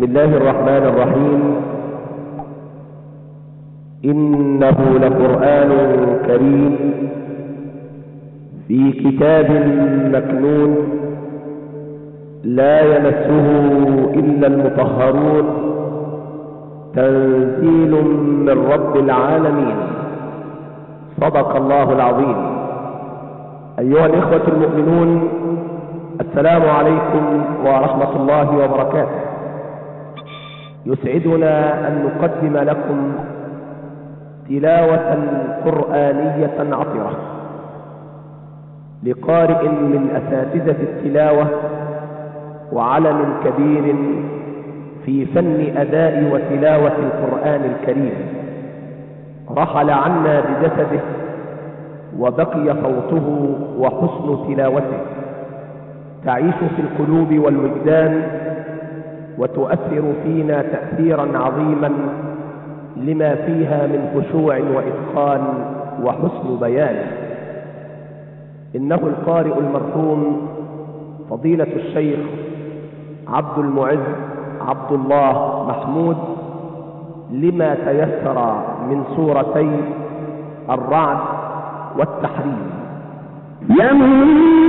بسم الله الرحمن الرحيم. إنه لقرآن كريم في كتاب مكنون لا يمسه إلا المطهرون. تنزيل من رب العالمين. صدق الله العظيم. أيها الإخوة المؤمنون السلام عليكم ورحمة الله وبركاته. يسعدنا أن نقدم لكم تلاوة قرآنية عطرة. لقارئ من أساتذة التلاوة وعلم كبير في فن أداء وتلاوة القرآن الكريم. رحل عنا بجسده وبقي صوته وحسن تلاوته. تعيش في القلوب والوجدان وتؤثر فينا تأثيرا عظيما لما فيها من خشوع وإتقان وحسن بيان. إنه القارئ المرحوم فضيلة الشيخ عبد المعز عبد الله محمود لما تيسر من سورتي الرعد والتحريم. رحم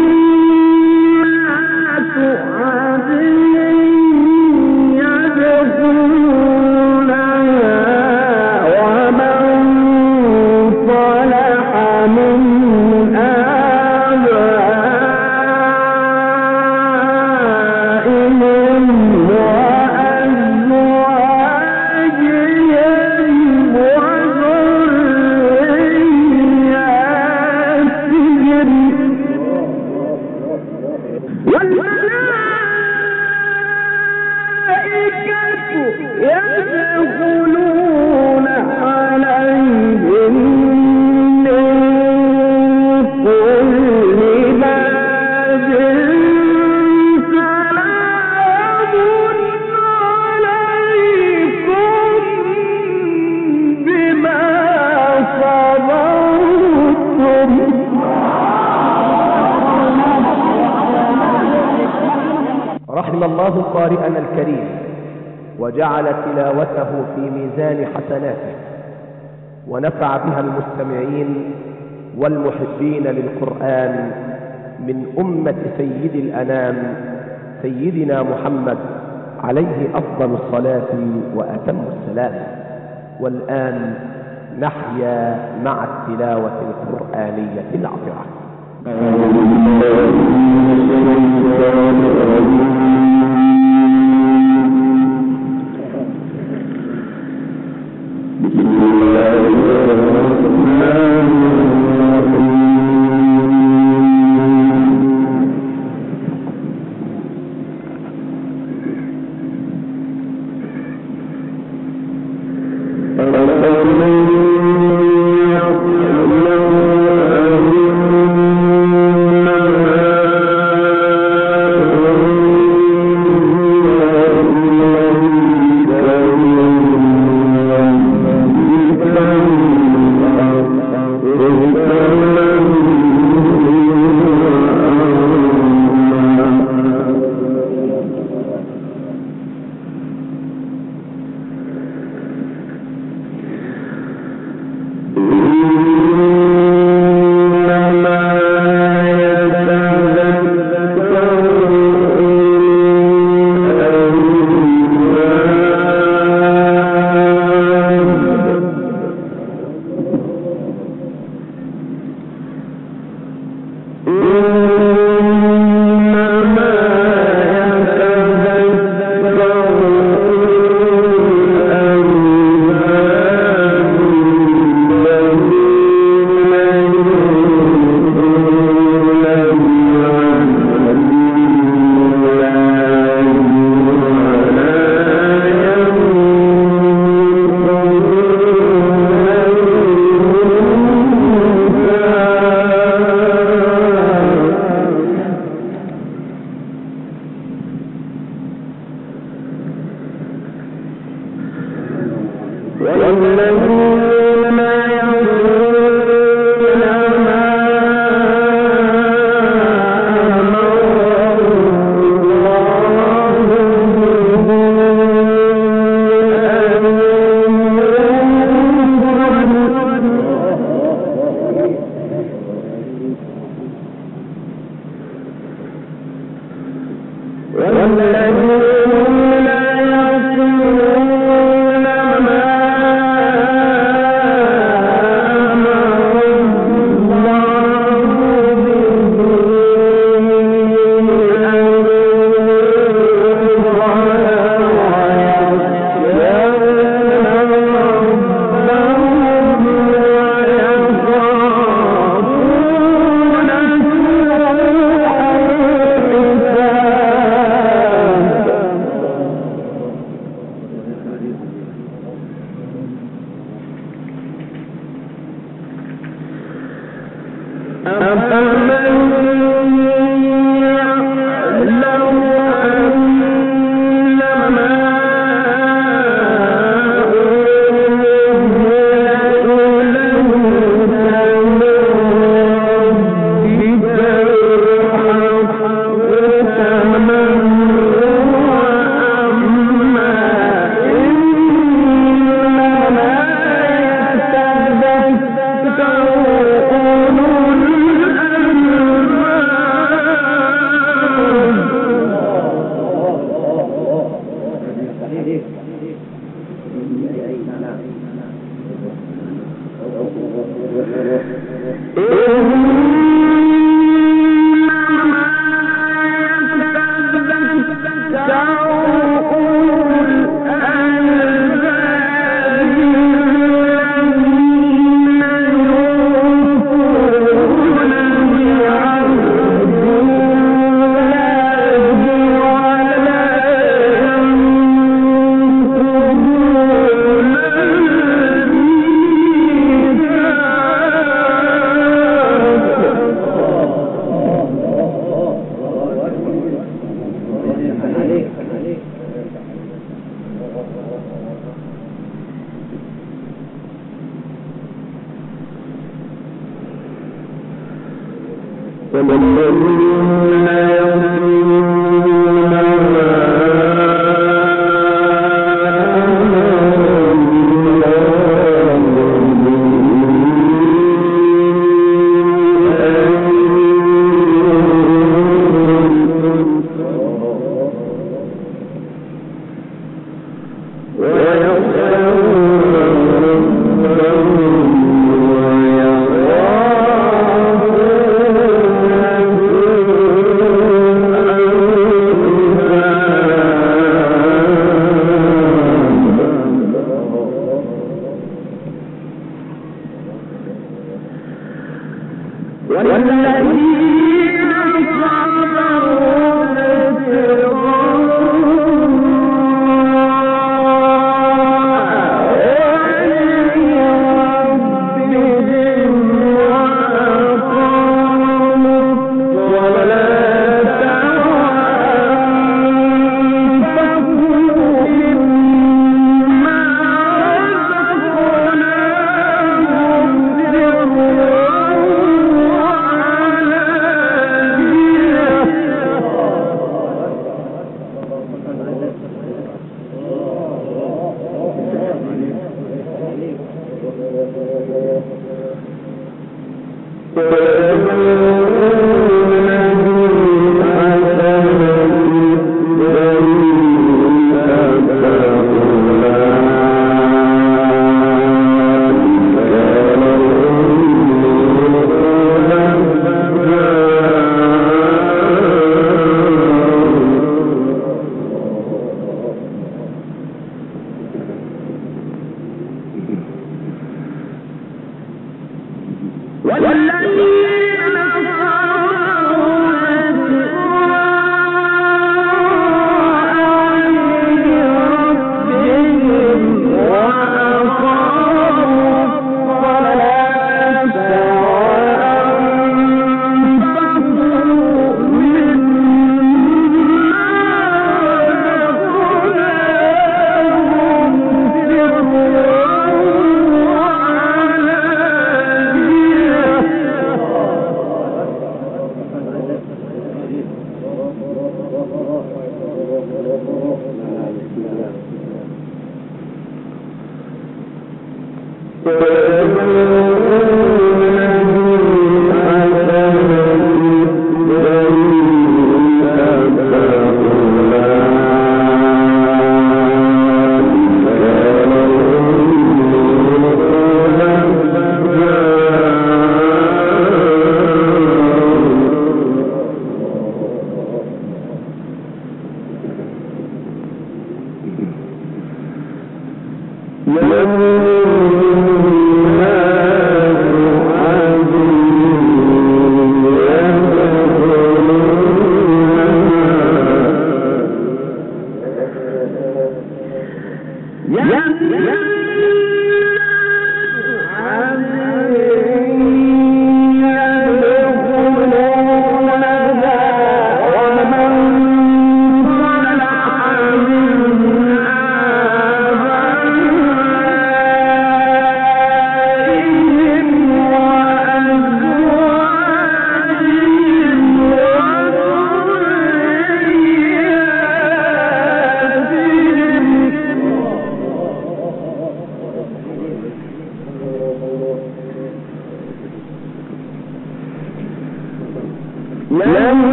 وجعل تلاوته في ميزان حسناته ونفع بها المستمعين والمحبين للقرآن من أمة سيد الأنام سيدنا محمد عليه أفضل الصلاة وأتم السلام. والآن نحيا مع التلاوة القرآنية العطرة والذين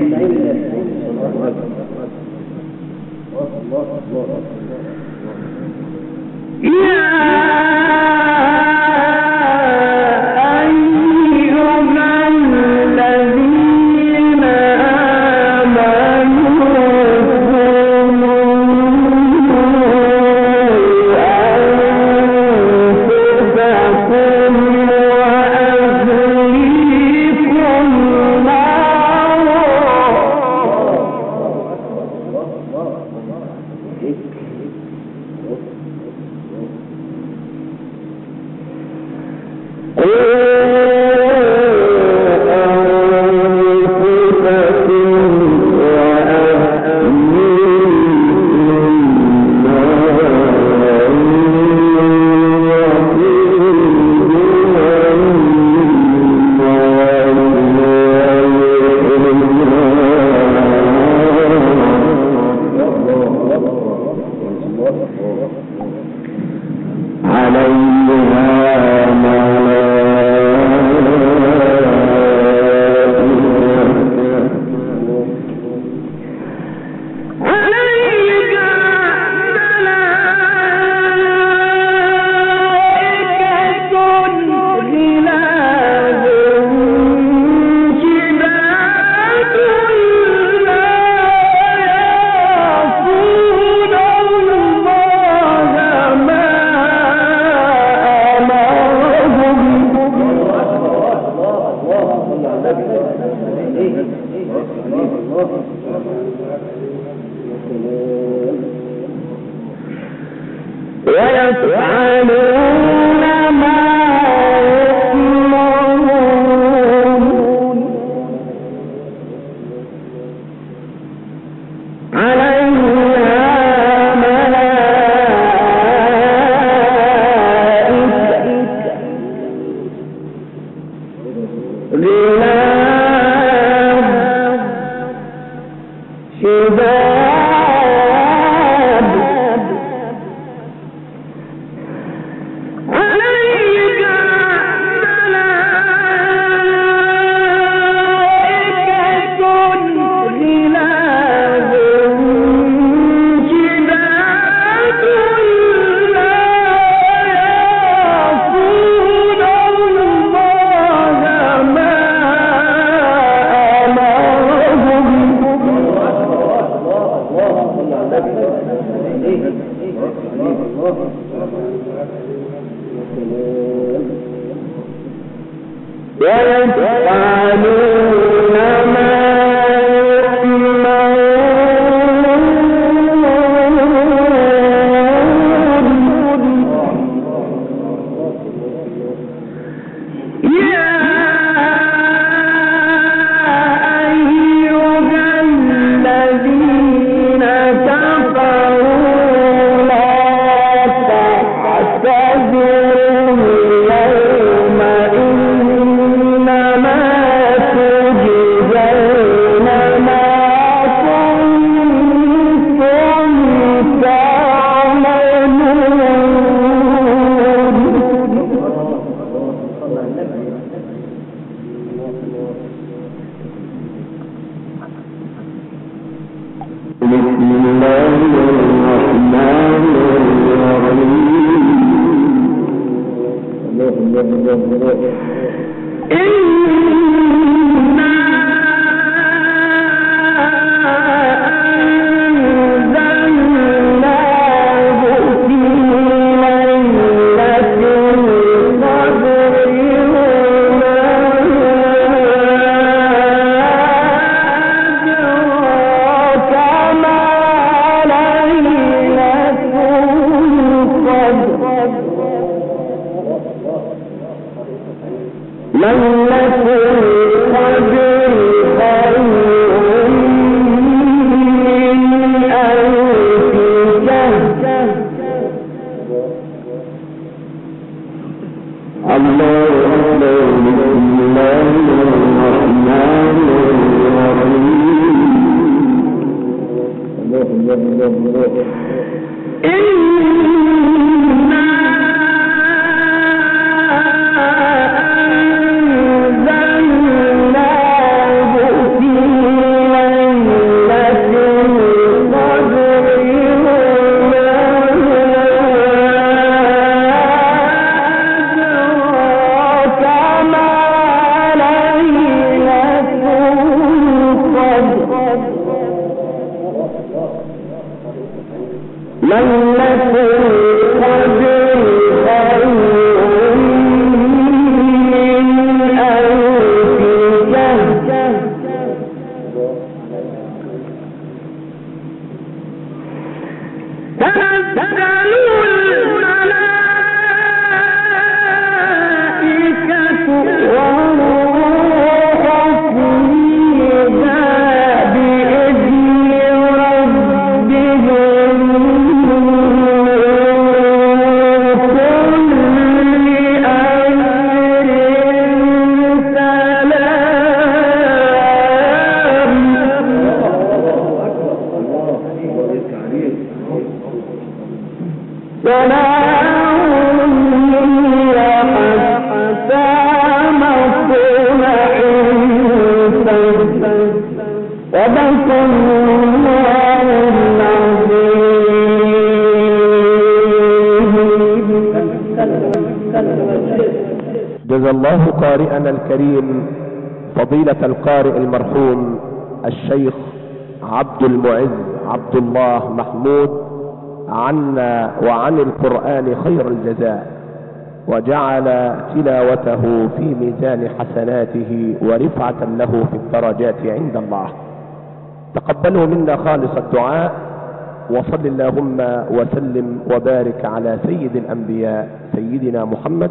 الذين كفروا الكريم فضيلة القارئ المرحوم الشيخ عبد المعز عبد الله محمود عنا وعن القرآن خير الجزاء وجعل تلاوته في ميزان حسناته ورفعة له في الدرجات عند الله. تقبلوا منا خالص الدعاء وصل اللهم وسلم وبارك على سيد الأنبياء سيدنا محمد